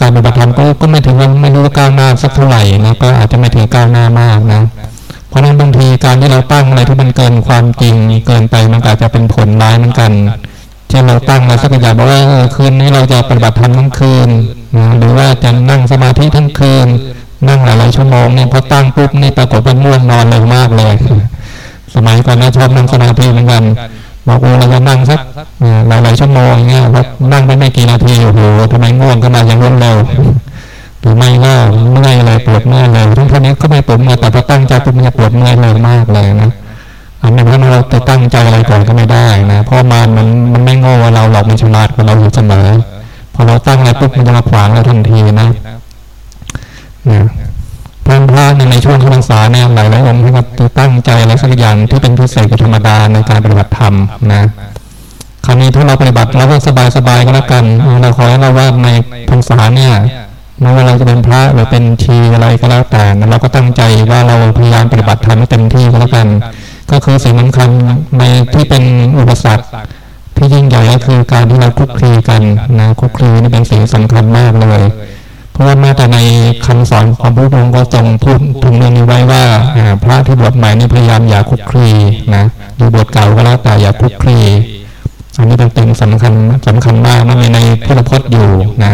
การปฏิบัติธรรมก็ก็ไม่ถึงว่าไม่รู้ว่าก้าวหน้าสักเท่าไหร่นะก็อาจจะไม่ถึงก้าวหน้ามากนะ เพราะนั้นบางทีการที่เราตั้งอะไรที่มันเกินความจริงเกินไปมันอาจจะเป็นผลร้ายเหมือนกันเช่นเราตั้งอะไรสักอย่างบอกว่าคืนนี้เราจะปฏิบัติธรรมทั้งคืนนะหรือว่าจะนั่งสมาธิทั้งคืน นั่งหลายๆชั่วโมงเนี่ยพอตั้งปุ๊บนี่ปรากฏว่าง่วงนอนเร็วมากเลย สมัยก่อนนะชอบนั่งสมาธิเหมือนกัน บอกโอ้เราจะนั่งสักหลายๆชั่วโมงเงี้ยแล้วนั่งไปไม่กี่นาทีโอ้โหทำไมง่วงก็มาอย่างรวดเร็วหรือไม่ก็เมื่อยเลยปวดเมื่อยเลยทั้งท่านี้ก็ไม่ปวดเมื่อยแต่พอตั้งใจปุ๊บมันจะปวดเมื่อยเร็วมากเลยนะอันนี้เพราะเราจะตั้งใจอะไรก่อนก็ไม่ได้นะเพราะมันมันมันไม่โง่ว่าเราหลอกมันฉลาดกว่าเราอยู่เสมอพอเราตั้งอะไรปุ๊บมันจะมาขวางเราทันทีนะนะพ ระพระในช่วงพรรษาเนี่ยหลายหลายองค์ที่เขาตั้งใจอะไรสักอย่างที่เป็นพิเศษกับธรรมดาในการปฏิบัติธรรมนะคราวนี้ถ้าเราปฏิบัติเราก็สบายสบายก็แล้วกันเราขอให้เราว่าในพรรษาเนี่ยไม่ว่าเราจะเป็นพระหรือเป็นชีอะไรก็แล้วแต่เราก็ตั้งใจว่าเราพยายามปฏิบัติธรรมให้เต็มที่ก็แล้วกัน ก็คือสิ่งสำคัญในที่เป็นอุปสรรคที่ยิ่งใหญ่ก็คือการที่เราคุกคีกันนะคุกคีนี่เป็นสิ่งสำคัญมากเลย ว่าแม้แต่ในคำสอนของพระองค์ก็ทรงพูดถึงเรื่องนี้ไว้ว่าพระที่บวชใหม่นี่พยายามอย่าคุกคีนะหรือบวชเก่าก็แล้วแต่อย่าคุกคีอันนี้เป็นสิ่งสำคัญสำคัญมากมันในพุทธพจน์อยู่นะ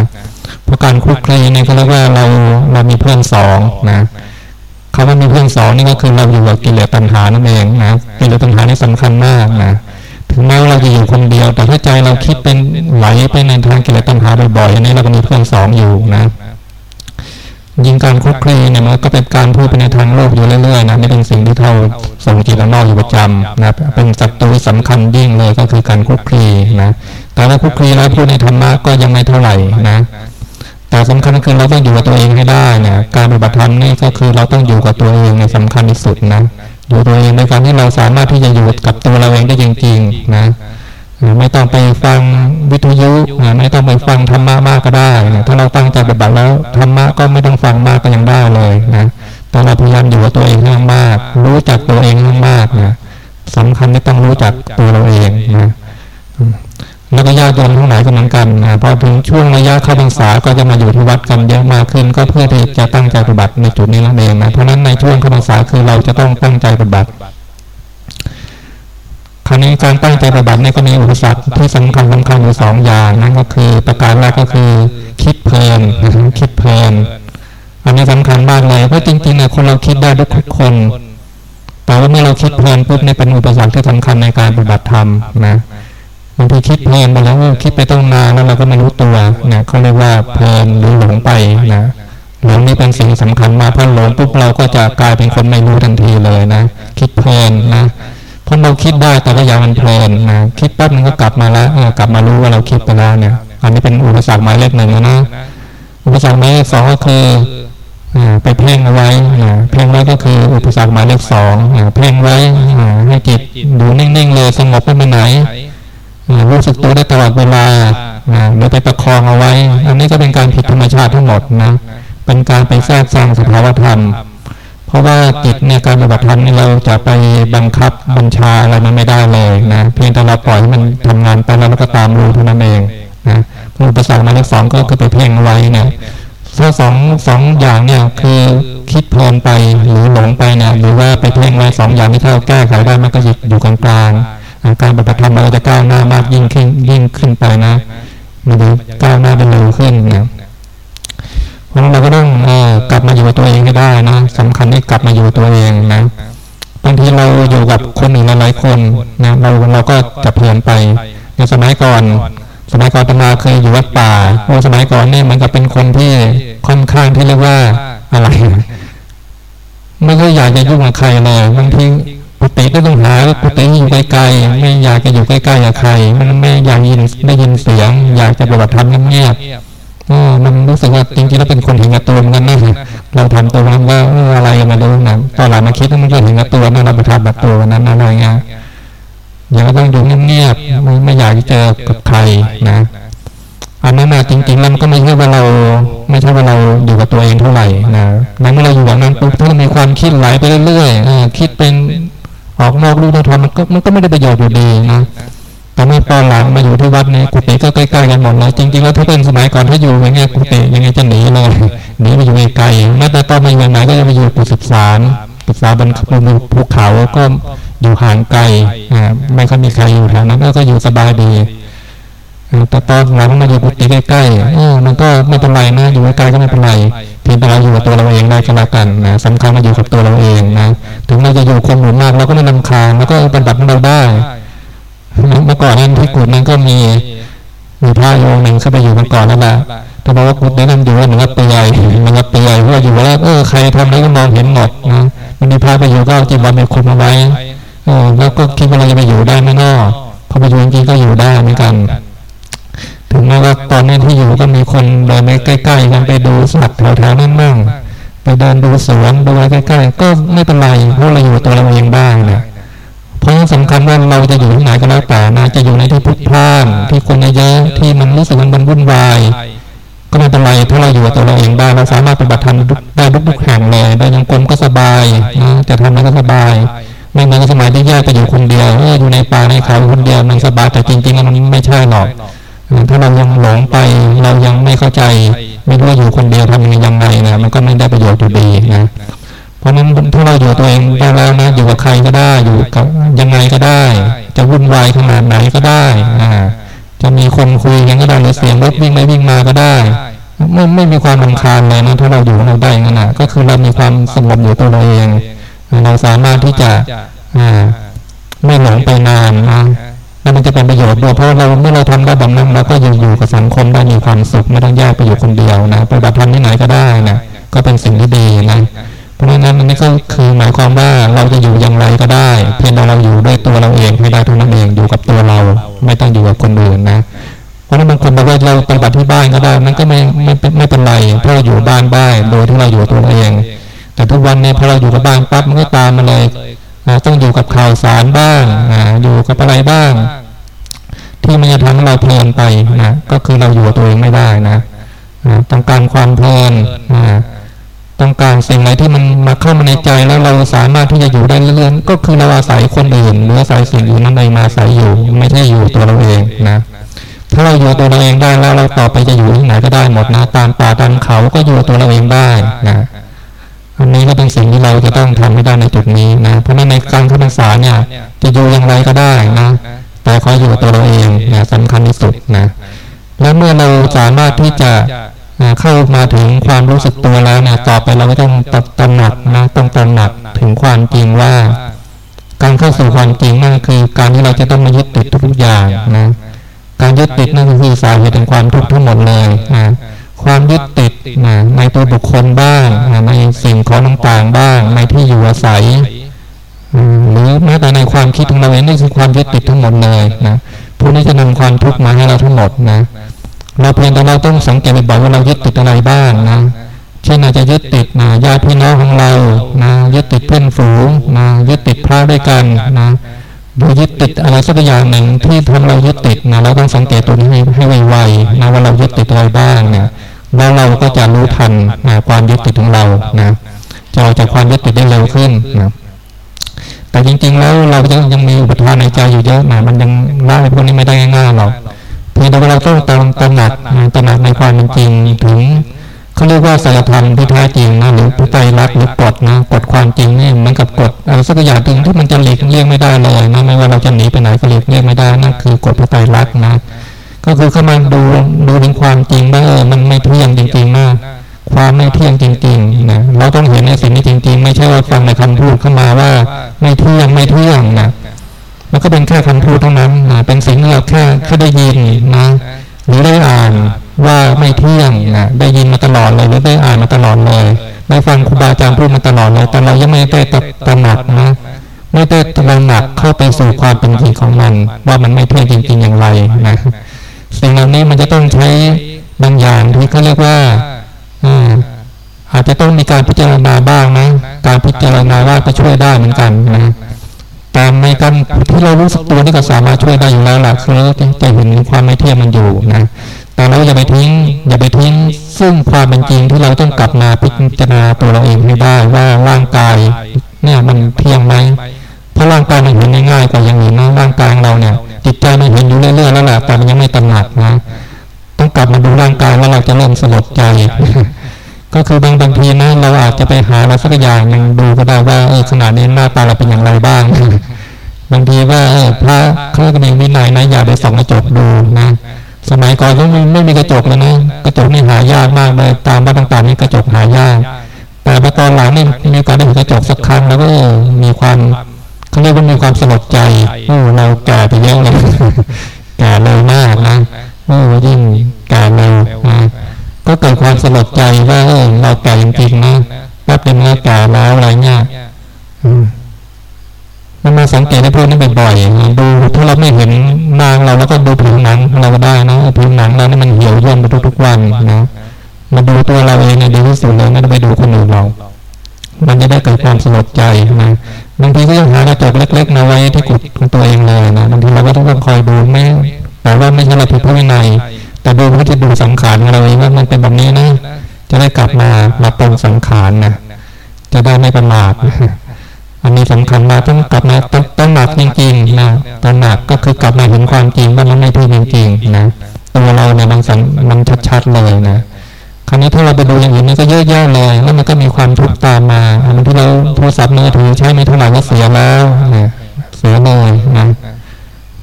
เพราะการคุกคีเนี่ยก็เรียกว่าเราเรามีเพื่อนสองนะคำว่ามีเพื่อนสองนี่ก็คือเราอยู่กับกิเลสตัณหานั่นเองนะกิเลสตัณหานี่สำคัญมากนะถึงแม้ว่าเราจะอยู่คนเดียว แต่ถ้าใจเราคิดเป็นไหลไปในทางกิเลสตัณหาบ่อยๆอันนี้เราก็มีเพื่อนสองอยู่นะ ยิงการคุกคีเนี่ยมันก็เป็นการพูดไปในทางโลกอยู่เรื่อยๆนะนี่เป็นสิ่งที่เราส่งจิตนอกอยู่ประจำนะเป็นศัตรูสำคัญยิ่งเลยก็คือการคุกคีนะแต่ถ้าคุกคีแล้วพูดในธรรมะก็ยังไม่เท่าไหร่นะแต่สำคัญก็คือเราต้องอยู่กับตัวเองให้ได้นะการปฏิบัติธรรมนี่ก็คือเราต้องอยู่กับตัวเองในสำคัญที่สุดนะอยู่ตัวเองในการที่เราสามารถที่จะอยู่กับตัวเราเองได้จริงๆนะ ไม่ต้องไปฟังวิทยุไม่ต้องไปฟังธรรมะมากก็ได้นะถ้าเราตั้งใจปฏิบัติแล้วธรรมะก็ไม่ต้องฟังมากก็ยังได้เลยนะแต่เราพยายามอยู่กับตัวเองให้มาก รู้จักตัวเองให้มากนะสำคัญที่ต้องรู้จักตัวเราเองนะแล้วก็ญาติโยมทั้งหลายก็เหมือนกันนะพอถึงช่วงระยะเข้าพรรษาก็จะมาอยู่ที่วัดกันเยอะมากขึ้น ก็เพื่อที่จะตั้งใจปฏิบัติในจุดนี้นั่นเองนะเพราะนั้นในช่วงเข้าพรรษาคือเราจะต้องตั้งใจปฏิบัติ การตั้งใจปฏิบัติเนี่ยก็มีอุปสรรคที่สำคัญสำคัญอยู่สองอย่างนั่นก็คือ ประการแรกก็คือคิดเพลินหรือคิดเพลินอันนี้สำคัญมากเลยเพราะจริงๆเนี่ยคนเราคิดได้ทุกคน แต่ว่าเมื่อเราคิดเพลินปุ๊บเนี่ยเป็นอุปสรรคที่สำคัญในการปฏิบัติธรรมนะบางทีคิดเพลินไปแล้วคิดไปต้องนานแล้วเราก็ไม่รู้ตัวเนี่ยเขาเรียกว่าเพลินหรือหลงไปนะหลงนี่เป็นสิ่งสำคัญมากพอหลงปุ๊บเราก็จะกลายเป็นคนไม่รู้ทันทีเลยนะ คิดเพลินนะ พราะเราคิดได้แต่ก็ยังมันเพลินนะคิดปั๊บมันก็กลับมาแล้วกลับมารู้ว่าเราคิดไปแล้วเนี่ย อันนี้เป็นอุปสรรคหมายเลขหนึ่งนะอุปสรรคหมายเลขสองก็คือไปเพ่งเอาไว้เพ่งไว้ก็คืออุปสรรคหมายเลขสองเพ่งไว้ให้จิตดูนิ่งๆเลยสงบไม่ไปไหนรู้สึกตัวได้ตลอดเวลาหรือไปประคองเอาไว้ อันนี้ก็เป็นการผิดธรรมชาติทั้งหมดนะเป็นการไปแทรกแซงสภาวธรรม เพราะว่าจิตเนี่ยการปฏิบัติธรรมนี่เราจะไปบังคับบัญชาอะไรมันไม่ได้เลยนะเพียงแต่เราปล่อยให้มันทำงานไปแล้วเราก็ตามรู้เท่านั้นเองนะอุปสรรคมาเลขสองก็คือไปเพ่งไว้เนี่ยถ้าสองสองอย่างเนี่ยคือคิดเพลินไปหรือหลงไปเนี่ยหรือว่าไปเพ่งไว้สองอย่างที่ถ้าเราแก้ไขได้มันก็อยู่กลางๆการปฏิบัติธรรมเราจะก้าวหน้ามากยิ่งขึ้นยิ่งขึ้นไปนะมันจะก้าวหน้าไปเร็วขึ้นเนะเพราะเราก็ต้องกลับมาอยู่กับตัวเองให้ได้นะสำคัญที่กลับมาอยู่ตัวเองนะบางทีเราอยู่กับคนอื่นหลายคนนะเราเราก็จะเพลินไปในสมัยก่อน สมัยก่อนตมาเคยอยู่วัดป่าโอ้สมัยก่อนนี่มันก็เป็นคนที่ค่อนข้างที่เรียกว่าอะไรไม่ก็อยากจะยุ่งกับใครเลยบางทีกุฏิก็ต้องหากุฏิอยู่ไกลๆไม่อยากจะอยู่ใกล้ๆกับใคร มันไม่อยากยินได้ยินเสียง อยากจะปฏิบัติธรรมเงียบ ๆอ๋อมันรู้สึกว่าจริงๆแล้วเป็นคนเห็นกับตัวมันนะเราทำตัวมันว่าอะไรมาดูนะตอนหลังมาคิดว่ามันก็เห็นกับตัวนะเราไปทำแบบตัวนั้นอะไรเงี้ยอย่างก็ต้องอยู่เงียบๆไม่ไม่อยากเจอกับใครนะอันนั้นนะจริงๆแล้วมันก็ไม่ใช่ว่าเรา ไม่ใช่ว่าเราอยู่กับตัวเองเท่าไหร่นะนั้นเมื่อเราอยู่แบบนั้นปุ๊บถ้ามีความคิดไหลไปเรื่อยๆคิดเป็นออกนอกรูนอกทางมันก็มันก็ไม่ได้ประโยชน์อยู่ดีนะ แต่เมื่อตอนหลังมาอยู่ที่วัดเนี่ยกุฏิก็ใกล้ๆกันหมดเลยจริงๆแล้วถ้าเป็นสมัยก่อนถ้าอยู่อย่างเงี้ยกุฏิยังไงจะหนีเลยหนีไปอยู่ไกลแม้แต่ตอนมาอยู่ไหนก็จะไปอยู่กุฏิศึกษาศึกษาบนภูเขาก็อยู่ห่างไกลไม่ค่อยมีใครอยู่แถวนั้นก็อยู่สบายดีแต่ตอนหลังมาอยู่กุฏิใกล้ๆอมันก็ไม่เป็นไรนะอยู่ใกล้ก็ไม่เป็นไรเพียงแต่เราอยู่กับตัวเราเองได้ก็แล้วกันนะสำคัญมาอยู่กับตัวเราเองนะถึงเราจะอยู่คนหมู่มากเราก็ไม่นำคาญแล้วก็ปฏิบัติเราได้ เมื่อก่อนนั้นที่กุฏนั้นก็มีมีพระโยมหนึ่งเข้าไปอยู่เมาก่อนแล้วแหละแต่บอกว่ากุฏนั้นอยู่ว่าหนึ่งก็เปียมันก็เปยเพราะอยู่แล้วเออใครทำอะไรก็มองเห็นหมดนะมันมีพระไปอยู่ก็จีบวันไปคุมเอาไว้เออแล้วก็คิดว่าเราจะไปอยู่ได้ไม่นอพอไปอยู่จริงก็อยู่ได้เหมือนกัน ถึงแม้ว่าตอนนี้ที่อยู่ก็มีคนเดินไปใกล้ๆกันไปดูสัตว์แถวๆนั้นบ้างไปเดินดูสวนดูอะไรใกล้ๆก็ไม่เป็นไรเพราะเราอยู่ตัวเราเองบ้างเนี่ย เพราะสำคัญว่าเราจะอยู่ที่ไหนก็แล้วแต่นะจะอยู่ในที่พุทธพลานที่คนเยอะที่มันรู้สึกมันวุ่นวาย ก็ไม่เป็นไรถ้าเราอยู่ตัวเราเองได้เราสามารถปฏิบัติธรรมได้ทุกๆแห่งเลยได้ยังกลมก็สบายนะจะทำอะไรก็สบายไม่เหมือนสมัยที่แยกไปอยู่คนเดียวอยู่ในป่าในเขาคนเดียวมันสบายแต่จริงๆมันไม่ใช่หรอกถ้าเรายังหลงไปเรายังไม่เข้าใจ ไม่รู้ว่าอยู่คนเดียวทำยังไงนะมันก็ไม่ได้ประโยชน์อยู่ดีนะ ราะนั้นถ้าเราอยู่ตัวเองได้แล้วนะอยู่กับใครก็ได้อยู่กับยังไงก็ได้ จะวุ่นวายขนาดไหนก็ได้อ่าจะมีคนคุยกันก็ได้หรือเสียงรถวิ่งไปวิ่งมาก็ได้ไม่ไม่มีความรำคาญเลยนะถ้าเราอยู่เราได้งั้นนะก็คือเรามีความสงบอยู่ตัวเราเอง เราสามารถที่จะอ่าไม่หลงไปนานนะแล้วมันจะเป็นประโยชน์ด้วยเพราะเราเมื่อเราทำได้แบบนั้นเราก็ยังอยู่กับสังคมได้มีความสุขไม่ต้องแยกไปอยู่คนเดียวนะปฏิบัติธรรมที่ไหนก็ได้นะก็เป็นสิ่งที่ดีนะ เพราะฉะนั้นมันก็คือหมายความว่าเราจะอยู่อย่างไรก็ได้ เพียงแต่เราอยู่ด้วยตัวเราเองให้ได้เท่านั้นเองอยู่กับตัวเรา ไม่ต้องอยู่กับคนอื่นนะเพราะนั้นบางคนบอกว่าเราปฏิบัติที่บ้านก็ได้มันก็ไม่ไม่ไม่เป็นไรเพราะเราอยู่บ้านบ้โดยที่เราอยู่ตัวเราเอง แต่ทุกวันนี้พอเราอยู่กับบ้านปั๊บมันก็ตามมาเลยต้องอยู่กับข่าวสารบ้างอยู่กับอะไรบ้าง ที่มันจะทำให้เราเพลินไปนะก็คือเราอยู่ตัวเองไม่ได้นะต้องการความเพลินนะ ต้องการสิ่งไหนที่มันมาเข้ามาในใจแล้วเราสามารถที่จะอยู่ได้เรื่อยๆก็คือเราอาศัยคนอื่นหรืออาศัยสิ่งอื่นนั้นใดมาอาศัยอยู่ ไม่ใช่อยู่ตัวเราเองนะถ้าเราอยู่ตัวเราเองได้แล้วเราต่อไปจะอยู่ที่ไหนก็ได้หมดนะตามป่าตามเขาก็อยู่ตัวเราเองได้นะอันนี้ก็เป็นสิ่งที่เราจะต้องทำให้ได้ในจุดนี้นะเพราะในการเข้าพรรษาเนี่ยจะอยู่อย่างไรก็ได้นะแต่ขออยู่ตัวเราเองนะสำคัญที่สุดนะและเมื่อเราสามารถที่จะ เข้ามาถึงความรู้สึกตัวแล้วเนี่ยต่อไปเราก็ต้องตระหนักนะต้องตระหนักถึงความจริงว่า การเข้าสู่ความจริงนั่นคือ การที่เราจะต้องมายึดติดทุกอย่างนะการยึดติดนั่นคือสาเหตุแห่งความทุกข์ทั้งหมดเลยนะความยึดติดนะในตัวบุคคลบ้างนะในสิ่งของต่างๆบ้าง ในที่อยู่อาศัยหรือแม้แต่ในความคิดของเราเองนี่คือความยึดติดทั้งหมดเลยนะพวกนี้จะนำความทุกข์มาให้เราทั้งหมดนะ เราเพียงแต่เราต้องสังเกตบ่อยว่าเรายึดติดอะไรบ้างนะเช่นอาจจะยึดติดนะญาติพี่น้องของเรานะยึดติดเพื่อนฝูงนะยึดติดพระด้วยกันนะหรือยึดติดอะไรสักอย่างหนึ่งที่ทำเรายึดติดนะเราต้องสังเกตตัวนี้ให้ไวๆนะว่าเรายึดติดอะไรบ้างเนี่ยแล้วเราก็จะรู้ทันนะความยึดติดของเรานะจะออกจากความยึดติดได้เร็วขึ้นนะแต่จริงๆแล้วเรายังยังมีอุปทานในใจอยู่เยอะนะมันยังละพวกนี้ไม่ได้ง่ายๆหรอก เพียงแต่ว่าเราต้องตามตระหนักตระหนักในความเป็นจริงถึงเขาเรียกว่าสัจธรรมที่แท้จริงนะหรือพระไตรักหรือกฎนะกฎความจริงนี่มันกับกฎอะไรสักอย่างหนึ่งที่มันจะหลีกเลี่ยงไม่ได้เลยนะไม่ว่าเราจะหนีไปไหนก็หลีกเลี่ยงไม่ได้นั่นคือกฎพระไตรักนะ ก็คือเข้ามาดูดูถึงความจริงว่าเออมันไม่เที่ยงจริงๆนะความไม่เที่ยงจริงๆนะเราต้องเห็นในสิ่งนี้จริง ๆ ไม่ใช่ว่าฟังในคำพูดเข้ามาว่า ไม่เที่ยงไม่เที่ยงนะ มันก็เป็นแค่คำพูดเท่านั้นนะเป็นสิ่งที่เราแค่แค่ได้ยินนะหรือได้อ่านว่าไม่เที่ยงนะได้ยินมาตลอดเลยหรือได้อ่านมาตลอดเลยได้ฟังครูบาอาจารย์พูดมาตลอดเลยแต่เรายังไม่ได้ตระหนักนะไม่ได้ตระหนักเข้าไปสู่ความเป็นจริงของมัน ว่ามันไม่เที่ยงจริง ๆ อย่างไรนะสิ่งเหล่านี้มันจะต้องใช้บางอย่างที่เขาเรียกว่าอาจจะต้องมีการพิจารณาบ้างนะการพิจารณาว่าจะช่วยได้เหมือนกันนะ แต่ในการที่เรารู้สึกตัวนี่ก็สามารถช่วยได้อยู่แล้วล่ะคือเราจะเห็นความไม่เที่ยงมันอยู่นะแต่เราอย่าไปทิ้งอย่าไปทิ้ง ซึ่งความเป็นจริงที่เราต้องกลับมาพิจารณาตัวเราเองให้ได้ว่าร่างกายเนี่ยมันเที่ยงไหมเพราะร่างกายมันเห็นง่ายกว่าอย่างอื่นนะร่างกายเราเนี่ยจิตใจมันเห็นอยู่เรื่อยๆแล้วแหละแต่มันยังไม่ตระหนักนะต้องกลับมาดูร่างกายแล้วเราจะเริ่มสลดใจ ก็คือบางบางทีนะเราอาจจะไปหาอะไรสักอย่างหนึ่งดูก็ได้ว่าเออขนาดนี้หน้าตาเราเป็นอย่างไรบ้าง บางทีว่าเออพระเขาก็มีวินัยนะอย่าไปส่องกระจกดูนะ สมัยก่อนก็ไม่ไม่มีกระจกเลยนะกระจกนี่หายากมากเลยตามบ้านต่างๆนี่กระจกหายาก แต่พอตอนหลังนี่มีการได้เห็นกระจกสักครั้งแล้วก็มีความเขาเรียกว่ามีความสลดใจโอ้เราแก่ไปเยอะเลยแก่เร็วมากนะโอ้ยิ่งแก่เร็วนะ ก็เกิดความสลดใจว่าเออเราแก่จริงๆนะแป๊บเดียวแก่แล้วอะไรเงี้ยมันมาสังเกตในพวกนี้บ่อยๆดูถ้าเราไม่เห็นนางเราแล้วก็ดูผิวหนังเราก็ได้นะผิวหนังเรานี่มันเหี่ยวย่นไปทุกๆวันนะมาดูตัวเราเองในดีที่สุดเลยไม่ต้องไปดูคนอื่นเรา มันจะได้เกิดความสลดใจนะบางทีก็ยังหากระจกเล็กๆมาไว้ที่กุดของตัวเองเลยนะบางทีเราก็ต้องคอยดูไม่แต่ว่าไม่ใช่เราผิดพระวินัย แต่ดูเพื่อจะดูสังขารของเราเองว่ามันเป็นแบบนี้นะ จะได้กลับมามาตรงสังขารนะ จะได้ไม่ประมาทอันนี้สำคัญมาต้องกลับมาต้องต้องหนักจริงๆนะตอนหนักก็คือกลับมาเห็นความจริงว่ามันไม่เที่จริงๆนะตัวเราเนี่ยมันสังมันชัดๆเลยนะคราวนี้ถ้าเราไปดูอย่างอื่นมันก็เยอะแยะเลยแล้วมันก็มีความทุกข์ตามมาอันที่เราโทรศัพท์มือถือใช้ไม่เท่าไหร่ก็เสียแล้วนะเสียเลยนะ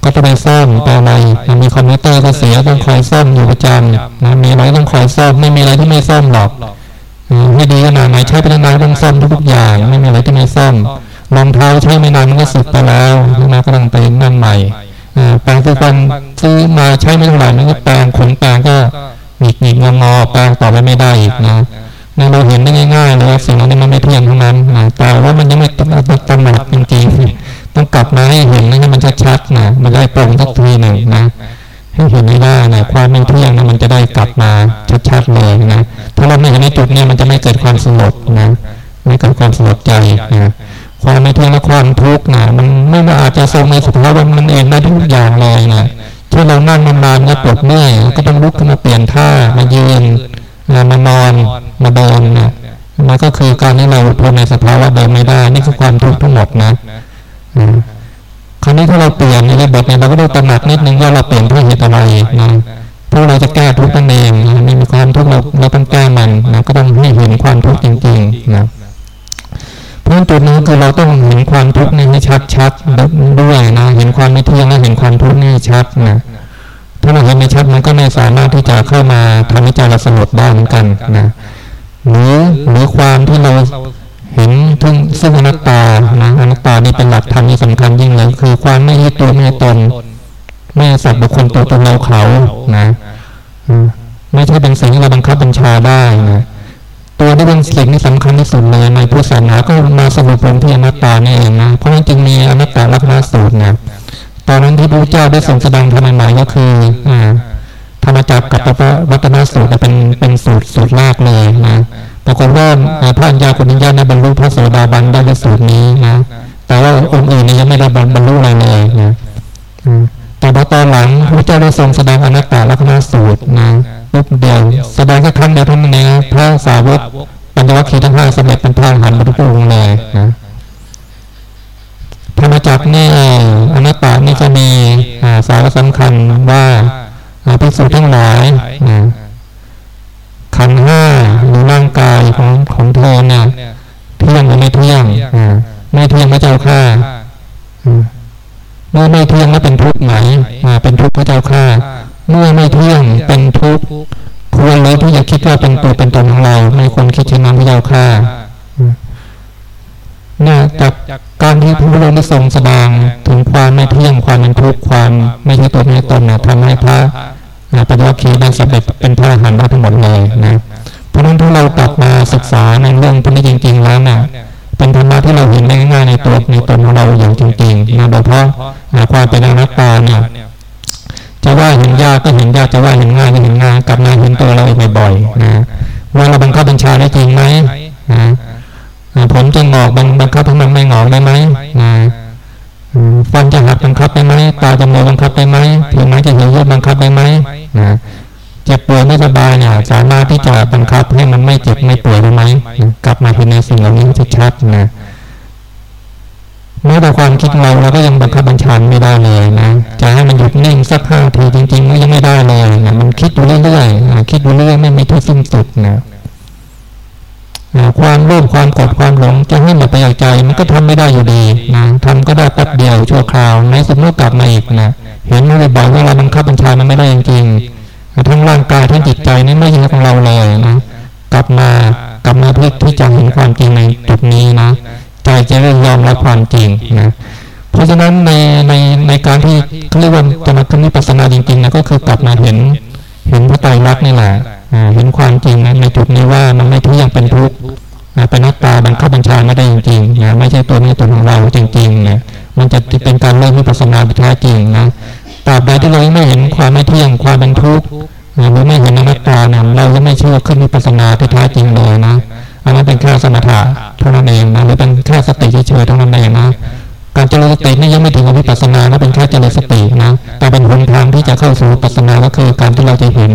ก็ต้องไปซ่อมไปอะไรมีคอมพิวเตอร์ก็เสียต้องคอยซ่อมอยู่ประจำนะมีอะไรต้องคอยซ่อมไม่มีอะไรที่ไม่ซ่อมหรอกไม่ดีขนาดไหนใช้ไปนานต้องซ่อมทุกอย่าง ไม่มีอะไรที่ไม่ซ่อมรองเท้าใช้ไม่นานมันก็สึกไปแล้วนะก็ต้องไปนั่นใหม่แปรงซื้อกันซื้อมาใช้ไม่เท่าไหร่มันก็แปรงขนแปรงก็หงิกหงิกงองอแปรงต่อไปไม่ได้อีกนะนะเราเห็นได้ง่ายๆเลยสิ่งนี้มันไม่เที่ยงทั้งนั้นแต่ว่ามันยังไม่ตระหนักจริงๆ ต้องกลับมาให้เห็นนะให้มันชัดๆนะมันได้โปร่งสักทีหนึ่งนะให้เห็นไม่ได้นะความไม่เที่ยงนะมันจะได้กลับมาชัดๆเลยนะถ้าเราไม่เห็นในจุดนี้มันจะไม่เกิดความสลดนะไม่เกิดความสลดใจนะความไม่เที่ยงและความทุกข์นะมันไม่อาจจะทรงในสภาวะมันเองได้ทุกอย่างเลยนะที่เรานั่งนานๆก็ปวดเมื่อยก็ต้องลุกขึ้นมาเปลี่ยนท่ามายืนมานอนมาเดินนะมันก็คือการที่เราทนในสภาวะเดินไม่ได้ นี่คือความทุกข์ทั้งหมดนะ คราวนี้ถ้าเราเปลี่ยนในระบบเนี่ยเราก็ต้องตระหนักนิดนึงว่าเราเปลี่ยนเพื่อเหตุอะไรนะพวกเราจะแก้ทุกข์นั่นเองมีความทุกข์เราเราต้องแก้มันนะก็ต้องให้เห็นความทุกข์จริงๆนะเพราะจุดนี้คือเราต้องเห็นความทุกข์นี่ให้ชัดๆด้วยนะเห็นความไม่เที่ยงและเห็นความทุกข์นี่ชัดนะถ้าเราเห็นไม่ชัดมันก็ไม่สามารถที่จะเข้ามาทำให้ใจเราสงบได้เหมือนกันนะหรือหรือความที่เรา เห็นทึ่งซึ่งอนัตตานะอนัตตานี่เป็นหลักธรรมที่สำคัญยิ่งเลยคือความไม่ยึดตัวไม่ตน ไม่สัตว์บุคคลตัวตนเราเขานะไม่ใช่เป็นสิ่งที่เราบังคับบัญชาได้นะตัวที่เป็นสิ่งที่สำคัญที่สุดเลยในพุทธศาสนาก็มาสรุปลงที่อนัตตานี่เองนะเพราะนั้นจึงมีอนัตตาลักษณะสูตรนะตอนนั้นที่พระเจ้าได้ทรงแสดงธรรมใหม่ก็คือธรรมจักรกับพระวัตนสูตรเป็นเป็นสูตรสูตรแรกเลยนะ ปรากฏว่าพระัญญาคุณญาณบรรลุพระโสดาบันได้ในสูตรนี้นะ แต่ว่าองค์อื่นนี่ยังไม่ได้บรรลุอะไรเลยนะแต่พอตอนหลังพระเจ้าได้ทรงแสดงอนัตตาลักษณะสูตรนะปุ๊บเดียวแสดงแค่ครั้งเดียวเท่านั้นเองพระสาวกปัญจวัคคีย์ทั้งห้าสำเร็จเป็นพระหันบรรลุองค์เลยนะธรรมจักรนี่อนัตตานี่จะมีสาระสำคัญว่าพิสูจน์ทั้งหลาย ขันห้าหรือร่างกายของของเธอเนี่ยเที่ยงหรือไม่เที่ยงไม่เที่ยงพระเจ้าข้าเมื่อไม่เที่ยงแล้วเป็นทุกข์ไหมเป็นทุกข์พระเจ้าข้าเมื่อไม่เที่ยงเป็นทุกข์ควรเลยที่จะคิดว่าเป็นตัวเป็นตนของเราไม่ควรคิดเช่นนั้นพระเจ้าข้าเนี่ยจากการที่พระพุทธองค์ทรงแสดงถึงความไม่เที่ยงความเป็นทุกข์ความไม่ใช่ตัวไม่ใช่ตนนะทำให้พระ นะเปัญญาคีได้สำเร็จเป็นพระอรหันต์ได้ทั้งหมดเลยนะเพราะนั้นถ้าเรากลับมาศึกษาในเรื่องพวกนี้จริง ๆ แล้วเนี่ยเป็นธรรมะที่เราเห็นได้ง่ายในตัวในตนของเราอย่างจริงๆนะโดยเฉพาะความเป็นอนัตตาเนี่ยจะว่าเห็นยากก็เห็นยากจะว่าเห็นง่ายก็เห็นง่ายกลับมาเห็นตัวเราอีกบ่อยๆนะว่าเราบังคับบัญชาได้จริงไหมนะผลจะงอกบังคับให้มันไม่งอกได้ไหม นะฟันจะหักบังคับได้ไหมตาจะมองบังคับได้ไหมผิวหนังจะเหี่ยวย่นบังคับได้ไหมนะเจ็บป่วยไม่สบายเนี่ยสามารถที่จะบังคับให้มันไม่เจ็บไม่ป่วยได้ไหมกลับมาเห็นในสิ่งเหล่านี้ชัดๆนะแม้แต่ความคิดเราเราก็ยังบังคับบัญชาไม่ได้เลยนะจะให้มันหยุดนิ่งสักห้าทีจริงๆก็ยังไม่ได้เลยนะมันคิดอยู่เรื่อยๆคิดอยู่เรื่อยไม่มีที่สิ้นสุดนะ ความโลภความกรธความหลงจะให้หมดไปจากใจมันก็ทำไม่ได้อยู่ดีนะทำก็ได้แป๊บเดียวชั่วคราวในสุดเมื่อกลับมาอีกนะเห็นไม่ได้บอกว่าเราบังคับบัญชามันไม่ได้จริงๆทั้งร่างกายทั้งจิตใจนี่ไม่ใช่ของเราเลยนะกลับมากลับมาเพื่อที่จะเห็นความจริงในจุดนี้นะใจจะได้ยอมรับความจริงนะเพราะฉะนั้นในในในการที่เขาเรียกว่าจะมาขึ้นนิพพานาจริงๆนะก็คือกลับมาเห็นเห็นพระไตรลักษณ์นี่แหละเห็นความจริงนะในจุดนี้ว่ามันไม่เที่ยงเป็นทุกข์ เป็นนักตาบังคับบัญชาไม่ได้จริงๆนะไม่ใช่ตัวนี้ตัวของเราจริงๆนะมันจะเป็นการเริ่มวิปัสสนาแท้จริงนะตราบใดที่เราไม่เห็นความไม่เที่ยงความเป็นทุกข์หรือไม่เห็นอนัตตานี่ยเราจะไม่เชื่อขึ้นวิปัสสนาที่แท้จริงเลยนะอันนั้นเป็นแค่สมถะเท่านั้นเองนะหรือเป็นแค่สติเฉยๆเท่านั้นเองนะการเจริญสตินี่ยังไม่ถึงวิปัสสนานะเป็นแค่เจริญสตินะแต่เป็นหนทางที่จะเข้าสู่วิปัสสนาก็คือการที่เราจะเห็น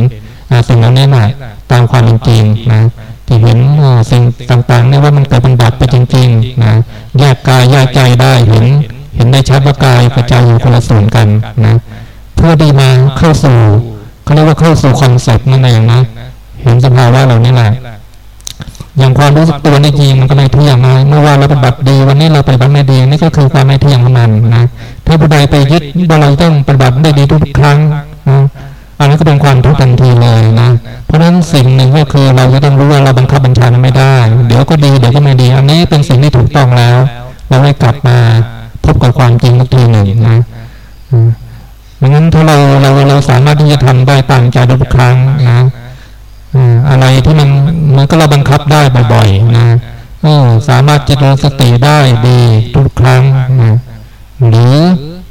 สิ่งนั้นแน่นอนตามความเป็นจริงนะ ที่เห็นสิ่งต่างๆเนี่ยว่ามันเกิดเป็นบัตรไปจริงๆนะแยกกายแยกใจได้เห็น เห็นได้ชัดว่ากายกับใจอยู่คนละส่วนกันนะเพื่อดีมาเข้าสู่เขาเรียกว่าเข้าสู่ concept นั่นเองนะเห็นสภาวะเหล่านี้แหละอย่างความรู้สึกตัวนี่จริงมันก็ไม่เที่ยงนะเมื่อวานเราปฏิบัติดีวันนี้เราปฏิบัติไม่ดีนี่ก็คือความไม่เที่ยงของมันนะถ้าผู้ใดไปยึดว่าเราต้องปฏิบัติได้ดีทุกครั้งนะ อันนั้นก็เป็นความทุกข์ทันทีเลยนะ เพราะฉะนั้นสิ่งหนึ่งก็คือเราจะต้องรู้ว่าเราบังคับบัญชาไม่ได้ เดี๋ยวก็ดีเดี๋ยวก็ไม่ดี อันนี้เป็นสิ่งที่ถูกต้องแล้ว เราได้กลับมาพบกับความจริงทีหนึ่งนะดังนั้นถ้าเราเราเราสามารถที่จะทำได้ตามใจทุกครั้งนะอะไรที่มันมันก็เราบังคับได้บ่อยๆนะสามารถจิตสติได้ดีทุกครั้งนะหรือ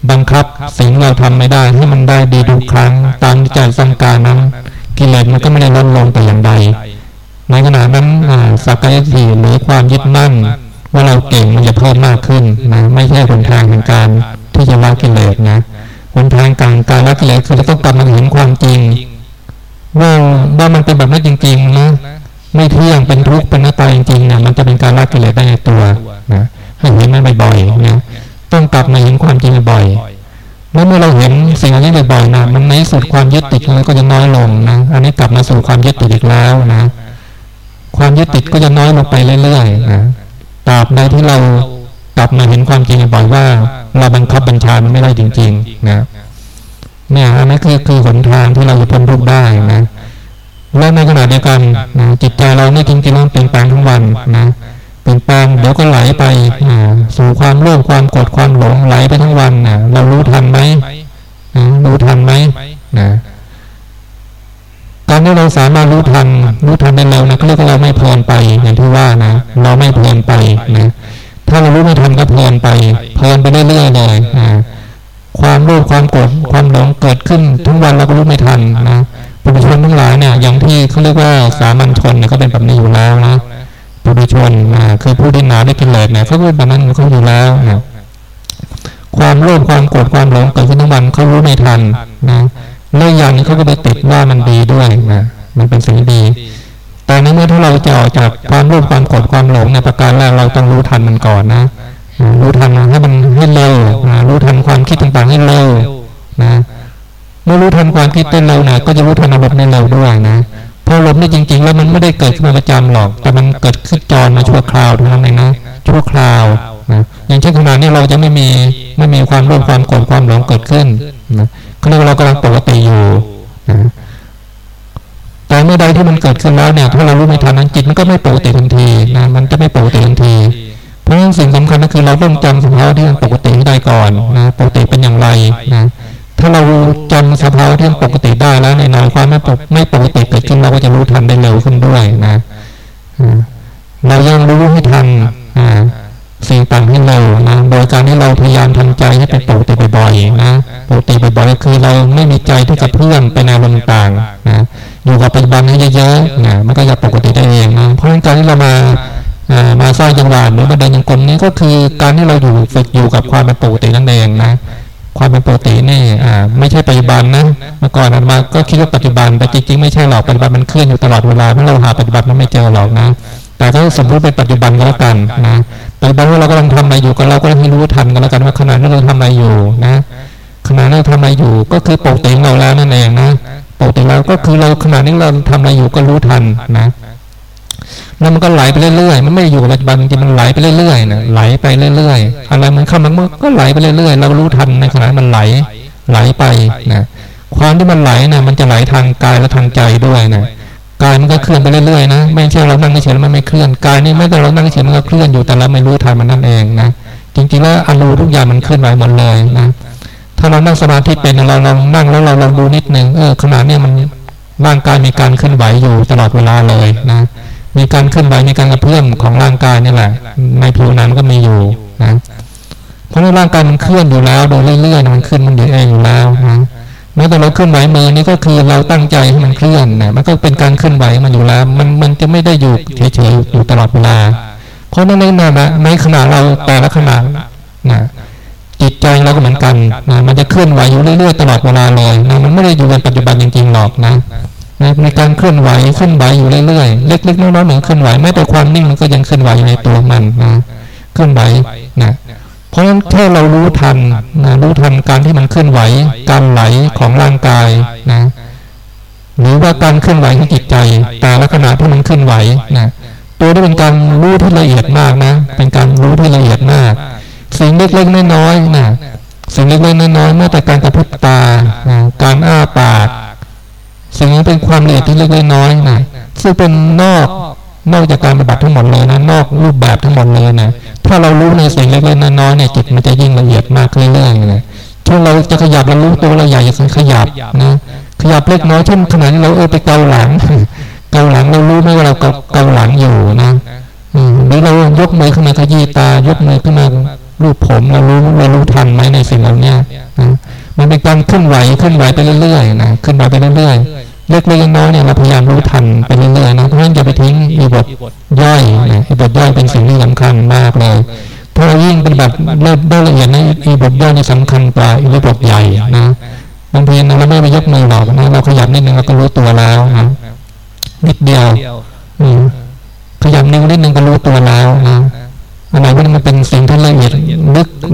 บังคับสิ่งเราทำไม่ได้ให้มันได้ดีทุกครั้ง ตามใจสังการนั้น กิเลสมันก็ไม่ได้ลดลงแต่อย่างใด ในขณะนั้นสักกายสีหรือความยึดมั่นว่าเราเก่งมันจะเพิ่มมากขึ้นนะไม่ใช่หนทางของการที่จะละกิเลสนะหนทางการการละกิเลสคือเราต้องกลับมาเห็นความจริงว่าว่ามันเป็นแบบนั้นจริงๆนะไม่เที่ยงเป็นทุกข์เป็นหน้าตาจริงๆนะมันจะเป็นการละกิเลสได้ในตัวนะให้เห็นมันบ่อยๆนะ ต้องกลับมาเห็นความจริงบ่อยแล้วเมื่อเราเห็นสิ่งนี้บ่อยๆนะมันในสุดความยึดติดมันก็จะน้อยลงนะ อันนี้กลับมาสู่ความยึดติดอีกแล้วนะ ความยึดติดก็จะน้อยลงไปเรื่อยๆนะตราบใดที่เรากลับมาเห็นความจริงบ่อยว่า เราบังคับบัญชามันไม่ได้จริง ๆ นะเนี่ยอันนี้คือคือหนทางที่เราจะพ้นทุกข์ได้นะและในขณะเดียวกันนะจิตใจเรานี่จริงๆแล้วเปลี่ยนแปลงทั้งวันนะ เปลี่ยนแปลงเดี๋ยวก็ไหลไปสู่ความโลภความโกรธความหลงไหลไปทั้งวันนะเรารู้ทันไหมรู้ทันไหมนะการที่เราสามารถรู้ทันรู้ทันได้เร็วนะก็เรียกว่าเราไม่เพลินไปอย่างที่ว่านะเราไม่เพลินไปนะถ้าเรารู้ไม่ทันก็เพลินไป เพลินไปเรื่อยๆเลยนะความโลภความโกรธความหลงเกิดขึ้นทุกวันเราก็รู้ไม่ทันนะปุถุชนทั้งหลายเนี่ยอย่างที่เขาเรียกว่าสามัญชนเนี่ยก็เป็นแบบนี้อยู่แล้วนะ ปุถุชนนะคือผู้ที่หนาได้กิเลสนี่ยเขาก็แบบนั้นเขาอยู่แล้วนะความโลภความโกรธความหลงเกิดขึ้นทั้งวันเขารู้ไม่ทันนะเรื่องอย่างนี้เขาก็ไปติดว่ามันดีด้วยนะมันเป็นสิ่งดีแต่ในเมื่อถ้าเราจะออกจากความโลภความโกรธความหลงในประการแรกเราต้องรู้ทันมันก่อนนะรู้ทันให้มันให้เร็วนะรู้ทันความคิดต่างๆให้เร็วนะเมื่อรู้ทันความคิดเต้นเร็วนะก็จะรู้ทันอารมณ์ในเร็วด้วยนะ พอลมนี่จริง ๆ แล้วมันไม่ได้เกิดขึ้นมาประจำหรอก แต่มันเกิดขึ้นจรมาชั่วคราวเท่านั้นเองนะชั่วคราวนะอย่างเช่นขณะนี้เราจะไม่มีไม่มีความร่วมความโกรธความหลงเกิดขึ้นนะเขาเรียกว่าเรากำลังปกติอยู่นะแต่เมื่อใดที่มันเกิดขึ้นแล้วเนี่ยถ้าเรารู้ไม่ทันนั้นจิตมันก็ไม่ปกติทันทีนะมันจะไม่ปกติทันที เพราะฉะนั้นสิ่งสำคัญก็คือเราต้องจำสภาวะที่มันปกติได้ก่อนนะปกติเป็นอย่างไรนะ ถ้าเราจำสภาวะที่ปกติได้แล้วในนอนความไม่ปกไม่ปกติเกิดขึ้นเราก็จะรู้ทันได้เร็วขึ้นด้วยนะเรายังรู้ให้ทันสิ่งต่างให้เร็วนะโดยการที่เราพยายามทำใจให้เป็นปกติบ่อยๆนะปกติบ่อยๆคือเราไม่มีใจที่จะเพื่อนไปในอารมณ์ต่างนะอยู่กับปัจจุบันให้เยอะๆนะมันก็จะปกติได้เองนะเพราะฉะนั้นการที่เรามามาสร้างจังหวะหรือมาเดินยังกลมนี้ก็คือการที่เราอยู่ฝึกอยู่กับความเป็นปกตินั่นเองนะ ความเป็นปกตินี่อ่าไม่ใช่ปัจจุบันนะเมื่อก่อนมาก็คิดว่าปัจจุบันแต่จริงๆไม่ใช่หรอกปัจจุบันมันเคลื่อนอยู่ตลอดเวลาเพราะเราหาปัจจุบันมันไม่เจอหรอกนะแต่ก็สมมติเป็นปัจจุบันก็แล้วกันนะปัจจุบันว่าเรากำลังทำอะไรอยู่ก็เราก็ให้รู้ทันกันแล้วกันว่าขณะนี้นเราทำอะไรอยู่นะขณะนี้เราทำอะไรอยู่ก็คือปกติเราแล้วนั่นเองนะปกติเราก็คือเราขณะนี้เราทำอะไรอยู่ก็รู้ทันนะ แล้วมันก็ไหลไปเรื่อยๆ มันไม่อยู่ปัจจุบันจริงมันไหลไปเรื่อยๆนะไหลไปเรื่อยๆ อะไรมันเข้ามันก็ไหลไปเรื่อยๆ เรารู้ทันในขณะมันไหลไหลไปนะความที่มันไหลนะมันจะไหลทางกายและทางใจด้วยนะกายมันก็เคลื่อนไปเรื่อยๆนะไม่ใช่เรานั่งเฉยๆแล้วมันไม่เคลื่อนกายนี่ไม่แต่เรานั่งเฉยมันก็เคลื่อนอยู่แต่เราไม่รู้ทันมันนั่นเองนะจริงๆแล้วอารมณ์ทุกอย่างมันเคลื่อนไหวหมดเลยนะถ้าเรานั่งสมาธิเป็นเราเรานั่งแล้วเราลองดูนิดนึงเออขณะนี้มันร่างกายมีการเคลื่อนไหวอยู่ตลอดเวลาเลยนะ มีการเคลื่อนไหวมีการกระเพื่อมของร่างกายนี่แหละ ในผิวหนังก็มีอยู่นะเพราะว่าร่างกายมันเคลื่อนอยู่แล้ว โดยเรื่อยๆมันขึ้นมันอยู่เองอยู่แล้วนะแม้แต่เราเคลื่อนไหวมือนี่ก็คือเราตั้งใจให้มันเคลื่อนนะมันก็เป็นการเคลื่อนไหวมันอยู่แล้ว มันมันจะไม่ได้อยู่เฉยๆอยู่ตลอดเวลา เพราะนั้นในนั้นในขณะเราแต่ละขณะนะจิตใจเราก็เหมือนกันนะมันจะเคลื่อนไหวอยู่เรื่อยๆตลอดเวลาเลยนะมันไม่ได้อยู่ในปัจจุบันจริงๆหรอกนะ ในการเคลื่อนไหวเคลื่อนไหวอยู่เรื่อยๆเล็กๆน้อยๆเหมือนเคลื่อนไหวแม้แต่ความนิ่งมันก็ยังเคลื่อนไหวอยู่ในตัวมันนะเคลื่อนไหวนะเพราะฉะนั้นถ้าเรารู้ทันนะรู้ทันการที่มันเคลื่อนไหว การไหลของร่างกายนะหรือว่าการเคลื่อนไหวของจิตใจแต่ละขณะที่มันเคลื่อนไหวนะตัวนี้เป็นการรู้ที่ละเอียดมากนะ เป็นการรู้ที่ละเอียดมาก สิ่งเล็กๆน้อยๆนะสิ่งเล็กๆน้อยๆเมื่อแต่การกระพริบตา การอ้าปาก สิ่งนี้เป็นความละเอียดที่เล็กน้อยนะซึ่งเป็นนอกนอกจากการปฏิบัติทั้งหมดเลยนะนอกรูปแบบทั้งหมดเลยนะถ้าเรารู้ในสิ่งเล็กๆน้อยๆเนี่ยจิตมันจะยิ่งละเอียดมากเรื่อยๆนะถ้าเราจะขยับเรารู้ตัวเราใหญ่จะขยับนะขยับเล็กน้อยเช่นขณะที่เราเออไปเกาหลังเกาหลังเรารู้ไหมว่าเราเกาหลังอยู่นะหรือเรายกมือขึ้นมาขยี้ตายกมือขึ้นมา รูปผมเรารู้เรารู้ทันไหมในสิ่งเหล่านี้นะมันเป็นการเคลื่อนไหวเคลื่อนไหวไปเรื่อยๆนะเคลื่อนไหวไปเรื่อยๆเล็กๆน้อยเนี่ยเราพยายามรู้ทันไปเรื่อยๆนะเพราะฉะนั้นอย่าไปทิ้งอีบทย่อยนะอีบทย่อยเป็นสิ่งที่สำคัญมากเลยถ้าเรายิ่งเป็นแบบเริ่มได้ละเอียดในอีบทย่อยนี่สำคัญกว่าอีบทใหญ่นะบางทีนะเราไม่ไปยกมือหรอกนะเราขยับนิดนึงเราก็รู้ตัวแล้วนะนิดเดียวขยับนิ้วนิดนึงก็รู้ตัวแล้วนะอะไรพวกนี้มันเป็นสิ่งที่ละเอียด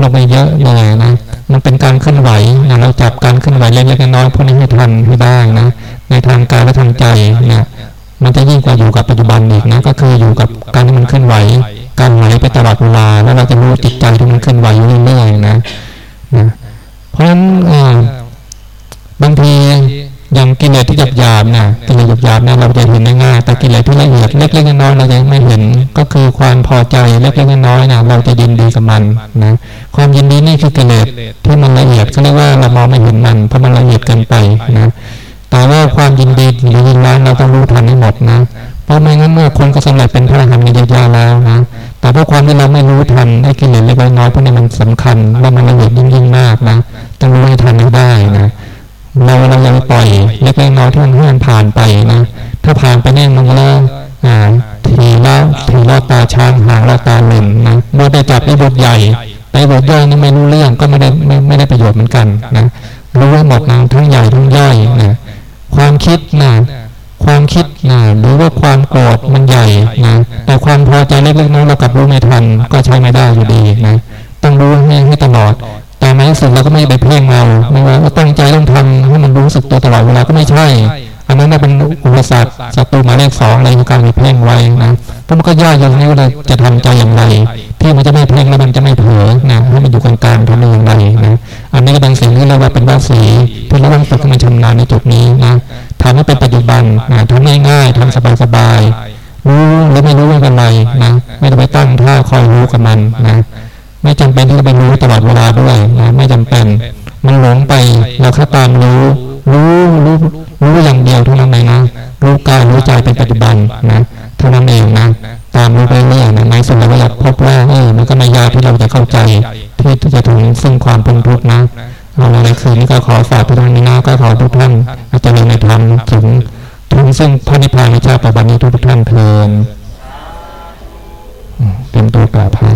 ลงไปเยอะเลยนะ มันเป็นการเคลื่อนไหวนะเราจับการเคลื่อนไหวเล็กๆน้อยๆพวกนี้ให้ทันให้ได้นะ ในทางกายและทางใจเนี่ยมันจะยิ่งกว่าอยู่กับปัจจุบันอีกนะ ก็คืออยู่กับการที่มันเคลื่อนไหว การไหลไปตลอดเวลาแล้วเราจะรู้จิตใจที่มันเคลื่อนไหวอยู่เรื่อยๆนะนะ เพราะฉะนั้นบางที อย่างกิเลสที่หยาบหยาบนะกิเลสหยาบหยาบนะเราจะเห็นได้ง่ายแต่กิเลสที่ละเอียดเล็กๆน้อยๆเราจะไม่เห็นก็คือความพอใจเล็กๆน้อยๆนะเราจะยินดีกับมันนะความยินดีนี่คือกิเลสที่มันละเอียดก็เรียกว่าเรามองไม่เห็นมันเพราะมันละเอียดเกินไปนะแต่ว่าความยินดีหรือยินร้ายเราต้องรู้ทันให้หมดนะเพราะไม่งั้นเมื่อคนก็สำเร็จเป็นพระอรหันต์ในยาแล้วนะแต่เพราะความที่เราไม่รู้ทันไอ้กิเลสเล็กน้อยพวกนี้มันสำคัญและมันละเอียดยิ่งยิ่งมากนะต้องรู้ให้ทันให้ได้นะ เราเรายังปล่อยเล็กน้อยที่มันให้ผ่านไปนะถ้าผ่านไปเนี่ยมันก็อ่าทีล้วทีละตาช้างหางละตาเหล่นนะเมื่อได้จับไอ้บทใหญ่ไอ้บทย่อยนี่ไม่รู้เรื่องก็ไม่ได้ไม่ไม่ได้ประโยชน์เหมือนกันนะรู้ให้หมดนะทั้งใหญ่ทั้งย่อยนะความคิดนะความคิดนะหรือว่าความโกรธมันใหญ่นะแต่ความพอใจเล็กๆน้อยเรากลับรู้ไม่ทันก็ใช้ไม่ได้อยู่ดีนะต้องรู้ให้ให้ตลอด แต่ในที่สุดเราก็ไม่ไปเพ่งเราไม่ว่าตั้งใจต้องทำให้มันรู้สึกตัวตลอดเวลาก็ไม่ใช่ อันนั้นเป็นอุปสรรคศัตรูมาเลขสองในการไปเพ่งไว้นะเพราะมันก็ยากอย่างนี้ว่าจะทำใจอย่างไรที่มันจะไม่เพ่งแล้วมันจะไม่เผลอนะให้มันอยู่กลางๆทำอย่างไรนะอันนี้ก็เป็นสิ่งที่เราว่าเป็นวาสีที่เราต้องฝึกให้มันชำนาญในจุดนี้นะทำให้เป็นปัจจุบันนะทำง่ายๆทำสบายๆรู้หรือไม่รู้ไม่เป็นไรนะไม่ต้องไปตั้งท่าคอยรู้กับมันนะ ไม่จำเป็นที่จะไปรู้ตลอดเวลาด้วยนะไม่จำเป็น มันหลงไปเราแค่ตามรู้ รู้รู้รู้อย่างเดียวเท่านั้นเองนะรู้กายรู้ใจเป็นปัจจุบันนะเท่านั้นเองนะตามรู้ไปเรื่อยนะในสุดเราอยากพบว่าเออมันก็ไม่ยากที่เราจะเข้าใจ ที่จะถึงซึ่งความพ้นทุกข์นะเอาในคืนนี้ก็ขอฝากทุกท่านนี้นะก็ขอทุกท่านอาจารย์ในธรรมถึงถึงซึ่งพระนิพพานในชาติปัจจุบันนี้ทุกท่านเพลินเป็นตัวกล่าวพระ